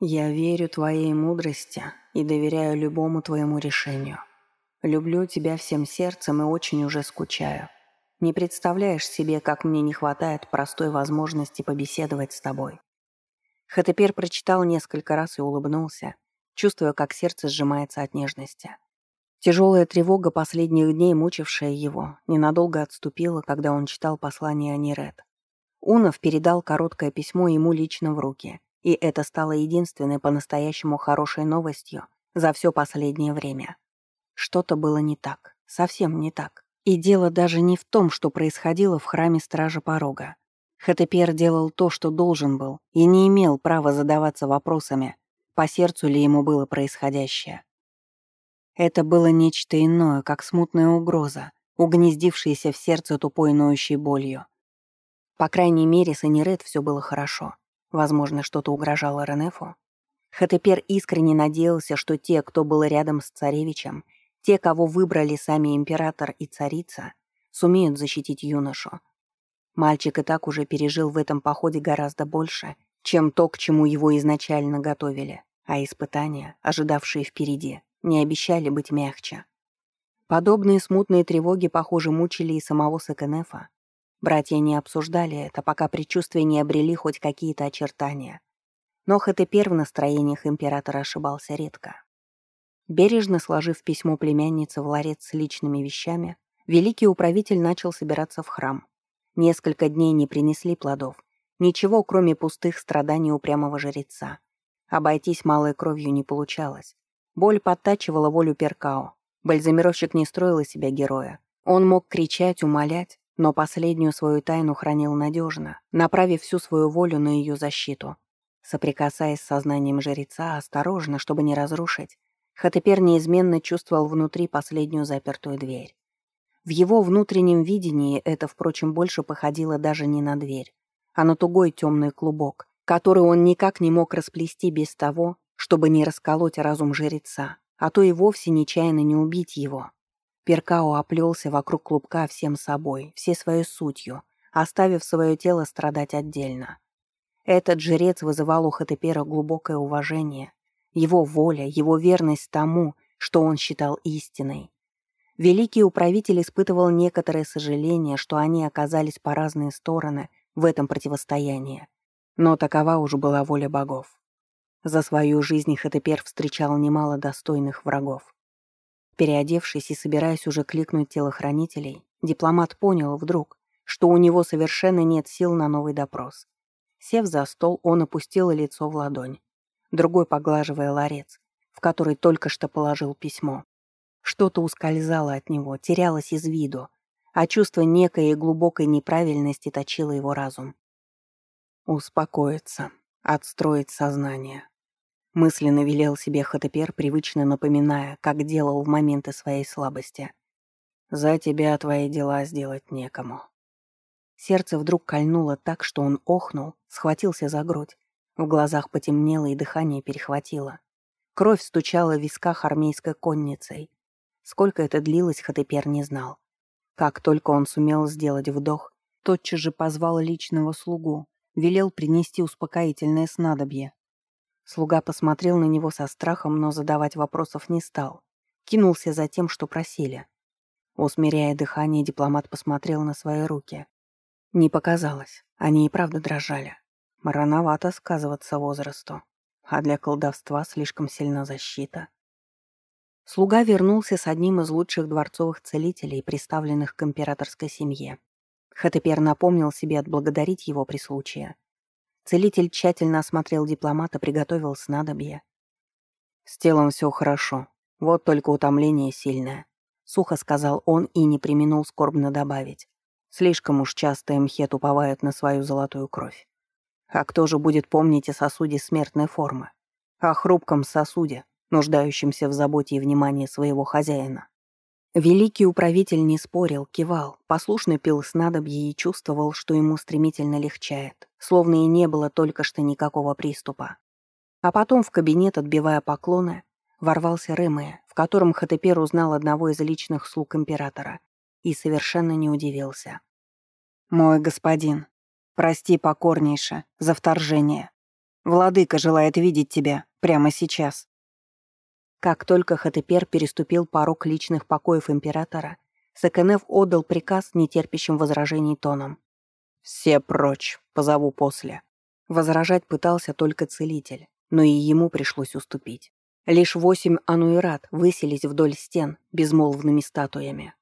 «Я верю твоей мудрости и доверяю любому твоему решению. Люблю тебя всем сердцем и очень уже скучаю. Не представляешь себе, как мне не хватает простой возможности побеседовать с тобой». Хатепер прочитал несколько раз и улыбнулся, чувствуя, как сердце сжимается от нежности. Тяжелая тревога последних дней, мучившая его, ненадолго отступила, когда он читал послание Аниред. Унов передал короткое письмо ему лично в руки, и это стало единственной по-настоящему хорошей новостью за все последнее время. Что-то было не так, совсем не так. И дело даже не в том, что происходило в храме Стража Порога. Хатепер делал то, что должен был, и не имел права задаваться вопросами, по сердцу ли ему было происходящее. Это было нечто иное, как смутная угроза, угнездившаяся в сердце тупой ноющей болью. По крайней мере, с Эниред все было хорошо. Возможно, что-то угрожало Ренефу. Хатепер искренне надеялся, что те, кто был рядом с царевичем, те, кого выбрали сами император и царица, сумеют защитить юношу. Мальчик и так уже пережил в этом походе гораздо больше, чем то, к чему его изначально готовили, а испытания, ожидавшие впереди, не обещали быть мягче. Подобные смутные тревоги, похоже, мучили и самого Сакенефа. Братья не обсуждали это, пока предчувствия не обрели хоть какие-то очертания. Но Хатепер в настроениях императора ошибался редко. Бережно сложив письмо племянницы в ларец с личными вещами, великий управитель начал собираться в храм. Несколько дней не принесли плодов. Ничего, кроме пустых страданий упрямого жреца. Обойтись малой кровью не получалось. Боль подтачивала волю Перкао. Бальзамировщик не строил из себя героя. Он мог кричать, умолять, но последнюю свою тайну хранил надежно, направив всю свою волю на ее защиту. Соприкасаясь с сознанием жреца, осторожно, чтобы не разрушить, Хатепер неизменно чувствовал внутри последнюю запертую дверь. В его внутреннем видении это, впрочем, больше походило даже не на дверь, а на тугой темный клубок, который он никак не мог расплести без того, чтобы не расколоть разум жреца, а то и вовсе нечаянно не убить его. Перкао оплелся вокруг клубка всем собой, всей своей сутью, оставив свое тело страдать отдельно. Этот жрец вызывал у Хатепера глубокое уважение, его воля, его верность тому, что он считал истиной. Великий управитель испытывал некоторое сожаление, что они оказались по разные стороны в этом противостоянии. Но такова уж была воля богов. За свою жизнь Хатепер встречал немало достойных врагов. Переодевшись и собираясь уже кликнуть телохранителей, дипломат понял вдруг, что у него совершенно нет сил на новый допрос. Сев за стол, он опустил лицо в ладонь, другой поглаживая ларец, в который только что положил письмо. Что-то ускользало от него, терялось из виду, а чувство некой глубокой неправильности точило его разум. Успокоиться, отстроить сознание. Мысленно велел себе Хатепер, привычно напоминая, как делал в моменты своей слабости. «За тебя твои дела сделать некому». Сердце вдруг кольнуло так, что он охнул, схватился за грудь. В глазах потемнело и дыхание перехватило. Кровь стучала в висках армейской конницей. Сколько это длилось, Хатепер не знал. Как только он сумел сделать вдох, тотчас же позвал личного слугу, велел принести успокоительное снадобье. Слуга посмотрел на него со страхом, но задавать вопросов не стал. Кинулся за тем, что просили. Усмиряя дыхание, дипломат посмотрел на свои руки. Не показалось, они и правда дрожали. Рановато сказываться возрасту, а для колдовства слишком сильна защита. Слуга вернулся с одним из лучших дворцовых целителей, приставленных к императорской семье. Хатепер напомнил себе отблагодарить его при случае. Целитель тщательно осмотрел дипломата, приготовил снадобье. «С телом все хорошо, вот только утомление сильное», — сухо сказал он и не применул скорбно добавить. «Слишком уж часто Эмхет уповает на свою золотую кровь. А кто же будет помнить о сосуде смертной формы? О хрупком сосуде, нуждающемся в заботе и внимании своего хозяина?» Великий управитель не спорил, кивал, послушно пил снадобье и чувствовал, что ему стремительно легчает, словно и не было только что никакого приступа. А потом в кабинет, отбивая поклоны, ворвался Рэмэ, в котором Хатепер узнал одного из личных слуг императора и совершенно не удивился. «Мой господин, прости покорнейше за вторжение. Владыка желает видеть тебя прямо сейчас». Как только Хатепер переступил порог личных покоев императора, Сакенев отдал приказ нетерпящим возражений тоном. «Все прочь, позову после». Возражать пытался только целитель, но и ему пришлось уступить. Лишь восемь ануэрат выселись вдоль стен безмолвными статуями.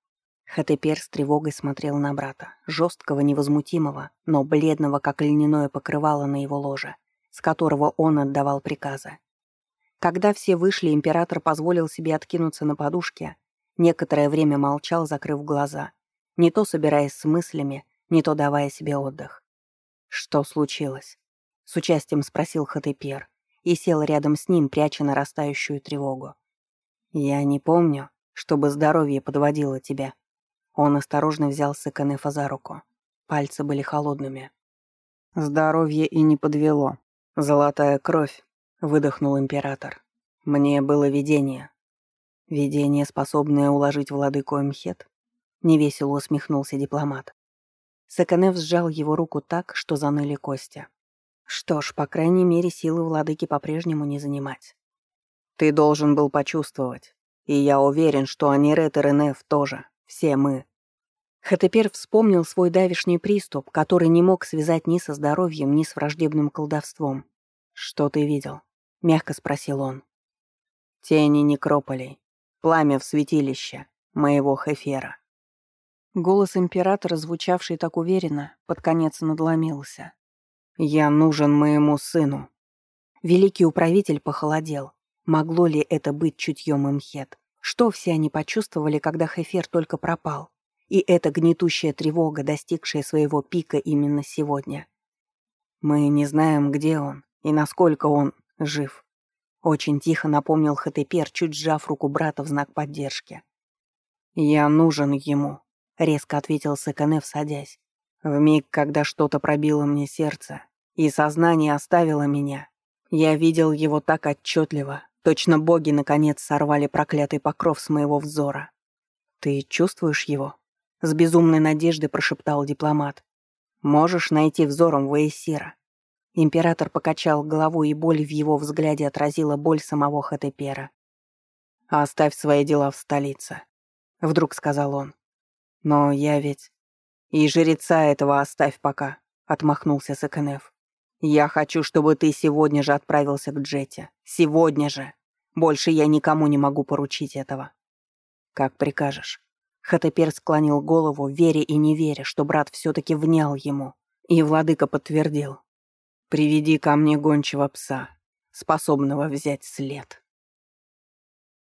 Хатепер с тревогой смотрел на брата, жесткого, невозмутимого, но бледного, как льняное покрывало на его ложе, с которого он отдавал приказы. Когда все вышли, император позволил себе откинуться на подушке, некоторое время молчал, закрыв глаза, не то собираясь с мыслями, не то давая себе отдых. «Что случилось?» — с участием спросил Хатепер и сел рядом с ним, пряча нарастающую тревогу. «Я не помню, чтобы здоровье подводило тебя». Он осторожно взял Сыканефа за руку. Пальцы были холодными. «Здоровье и не подвело. Золотая кровь выдохнул император. Мне было видение. Видение, способное уложить владыку Эмхет? Невесело усмехнулся дипломат. Саканев сжал его руку так, что заныли кости. Что ж, по крайней мере, силы владыки по-прежнему не занимать. Ты должен был почувствовать. И я уверен, что Анирет и Ренеф тоже. Все мы. Хатепер вспомнил свой давишний приступ, который не мог связать ни со здоровьем, ни с враждебным колдовством. Что ты видел? — мягко спросил он. «Тени некрополей, пламя в святилище моего Хефера». Голос императора, звучавший так уверенно, под конец надломился. «Я нужен моему сыну». Великий управитель похолодел. Могло ли это быть чутьем Имхет? Что все они почувствовали, когда Хефер только пропал? И эта гнетущая тревога, достигшая своего пика именно сегодня. Мы не знаем, где он и насколько он Жив. Очень тихо напомнил Хатепер, чуть сжав руку брата в знак поддержки. «Я нужен ему», — резко ответил Саканев, садясь. В миг, когда что-то пробило мне сердце, и сознание оставило меня, я видел его так отчетливо, точно боги наконец сорвали проклятый покров с моего взора. «Ты чувствуешь его?» — с безумной надеждой прошептал дипломат. «Можешь найти взором Ваесира?» Император покачал головой, и боль в его взгляде отразила боль самого Хатепера. «Оставь свои дела в столице», — вдруг сказал он. «Но я ведь...» «И жреца этого оставь пока», — отмахнулся Саканев. «Я хочу, чтобы ты сегодня же отправился к Джете. Сегодня же. Больше я никому не могу поручить этого». «Как прикажешь». Хатепер склонил голову, веря и не веря, что брат все-таки внял ему. И владыка подтвердил. Приведи ко мне гончего пса, способного взять след.